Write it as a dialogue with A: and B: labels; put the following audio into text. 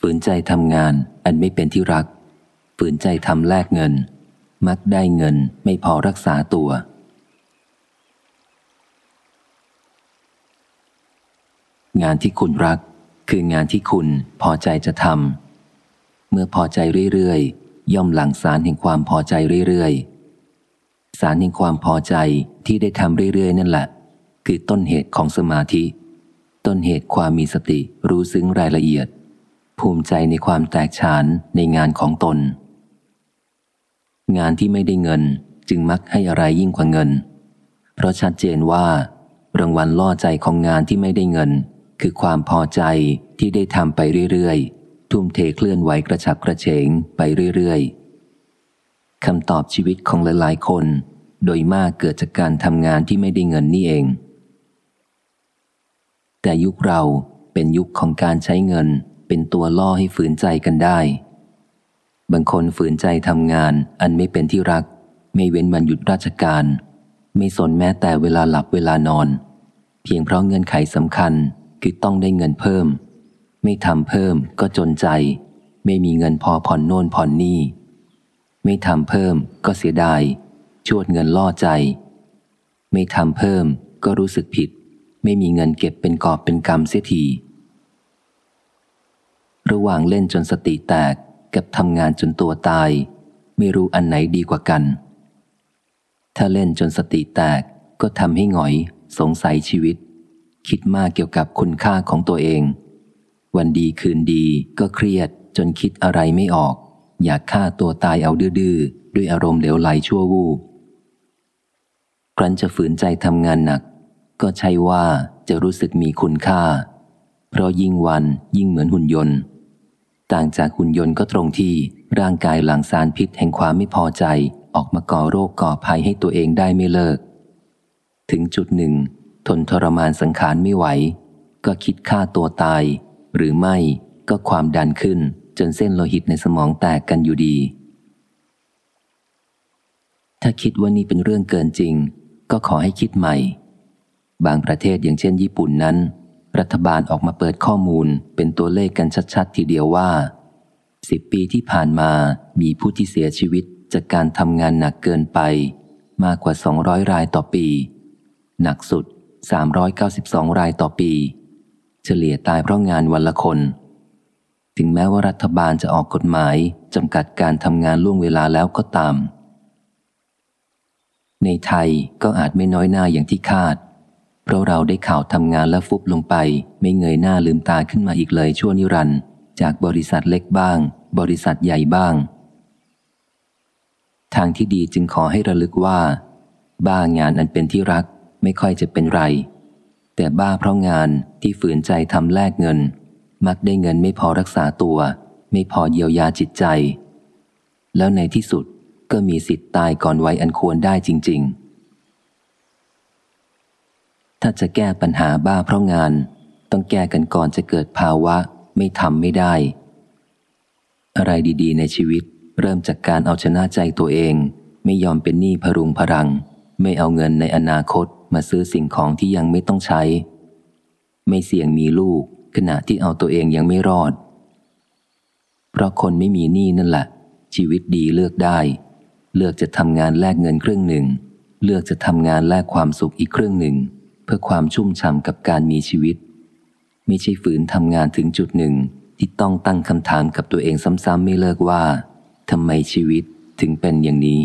A: ฝืนใจทำงานอันไม่เป็นที่รัก ฝืนใจทำแลกเงิน มักได้เงินไม่พอรักษาตัว งานที่คุณรัก คืองานที่คุณพอใจจะทำเมื่อพอใจเรื่อยๆ ย่อมหลั่งสารแห่งความพอใจเรื่อยๆ สารแห่งความพอใจที่ได้ทำเรื่อยๆ นั่นแหละ คือต้นเหตุของสมาธิ ต้นเหตุความมีสติรู้ซึ้งรายละเอียด ภูมิใจในความแตกฉานในงานของตน งานที่ไม่ได้เงินจึงมักให้อะไรยิ่งกว่าเงิน เพราะชัดเจนว่ารางวัลล่อใจของงานที่ไม่ได้เงิน คือความพอใจที่ได้ทำไปเรื่อยๆ ทุ่มเทเคลื่อนไหวกระฉับกระเฉงไปเรื่อยๆคำตอบชีวิตของหลายๆคน โดยมากเกิดจากการทำงานที่ไม่ได้เงินนี่เอง แต่ยุคเราเป็นยุคของการใช้เงิน เป็นตัวล่อให้ฝืนใจกันได้ บางคนฝืนใจทำงานอันไม่เป็นที่รัก ไม่เว้นวันหยุดราชการ ไม่สนแม้แต่เวลาหลับเวลานอน เพียงเพราะเงื่อนไขสำคัญคือต้องได้เงินเพิ่ม ไม่ทำเพิ่มก็จนใจ ไม่มีเงินพอผ่อนโน่นผ่อนนี่ ไม่ทำเพิ่มก็เสียดายชวดเงินล่อใจ ไม่ทำเพิ่มก็รู้สึกผิด ไม่มีเงินเก็บเป็นกอบเป็นกรรมเสียที ระหว่างเล่นจนสติแตกกับทำงานจนตัวตาย ไม่รู้อันไหนดีกว่ากัน ถ้าเล่นจนสติแตกก็ทำให้หงอย สงสัยชีวิต คิดมากเกี่ยวกับคุณค่าของตัวเอง วันดีคืนดีก็เครียดจนคิดอะไรไม่ออก อยากฆ่าตัวตายเอาดื้อด้วยอารมณ์เหลวไหลชั่ววูบครั้นจะฝืนใจทำงานหนัก ก็ใช่ว่าจะรู้สึกมีคุณค่า เพราะยิ่งวันยิ่งเหมือนหุ่นยนต์ ต่างจากหุ่นยนต์ก็ตรงที่ร่างกายหลั่งสารพิษแห่งความไม่พอใจ ออกมาก่อโรคก่อภัยให้ตัวเองได้ไม่เลิก ถึงจุดหนึ่ง ทนทรมานสังขารไม่ไหว ก็คิดฆ่าตัวตาย หรือไม่ก็ความดันขึ้นจนเส้นโลหิตในสมองแตกกันอยู่ดี ถ้าคิดว่านี่เป็นเรื่องเกินจริง ก็ขอให้คิดใหม่ บางประเทศอย่างเช่นญี่ปุ่นนั้น รัฐบาลออกมาเปิดข้อมูลเป็นตัวเลขกันชัดๆ ทีเดียวว่าสิบปีที่ผ่านมามีผู้ที่เสียชีวิตจากการทำงานหนักเกินไป มากกว่า 200 รายต่อปี หนักสุด 392 รายต่อปี เฉลี่ยตายเพราะงานวันละคน ถึงแม้ว่ารัฐบาลจะออกกฎหมายจำกัดการทำงานล่วงเวลาแล้วก็ตาม ในไทยก็อาจไม่น้อยหน้าอย่างที่คาด ราะเราได้ข่าวทำงานแล้วฟุบลงไป ไม่เงยหน้าลืมตาขึ้นมาอีกเลยชั่วนิรันด์จากบริษัทเล็กบ้าง บริษัทใหญ่บ้าง ทางที่ดีจึงขอให้ระลึกว่า บ้างานอันเป็นที่รักไม่ค่อยจะเป็นไร แต่บ้าเพราะงานที่ฝืนใจทำแลกเงิน มักได้เงินไม่พอรักษาตัว ไม่พอเยียวยาจิตใจ แล้วในที่สุดก็มีสิทธิ์ตายก่อนไว้อันควรได้จริง ๆ ถ้าจะแก้ปัญหาบ้าเพราะงาน ต้องแก้กันก่อนจะเกิดภาวะ ไม่ทำไม่ได้ อะไรดีๆ ในชีวิต เริ่มจากการเอาชนะใจตัวเอง ไม่ยอมเป็นหนี้พรุงพรัง ไม่เอาเงินในอนาคตมาซื้อสิ่งของที่ยังไม่ต้องใช้ ไม่เสี่ยงมีลูก ขณะที่เอาตัวเองยังไม่รอด เพราะคนไม่มีหนี้นั่นแหละ ชีวิตดีเลือกได้ เลือกจะทำงานแลกเงินครึ่งหนึ่ง เลือกจะทำงานแลกความสุขอีกครึ่งหนึ่ง พื่อความชุ่มฉ่ำกับการมีชีวิต ไม่ใช่ฝืนทำงานถึงจุดหนึ่งที่ต้องตั้งคำถามกับตัวเองซ้ำๆไม่เลิกว่าทำไมชีวิตถึงเป็นอย่างนี้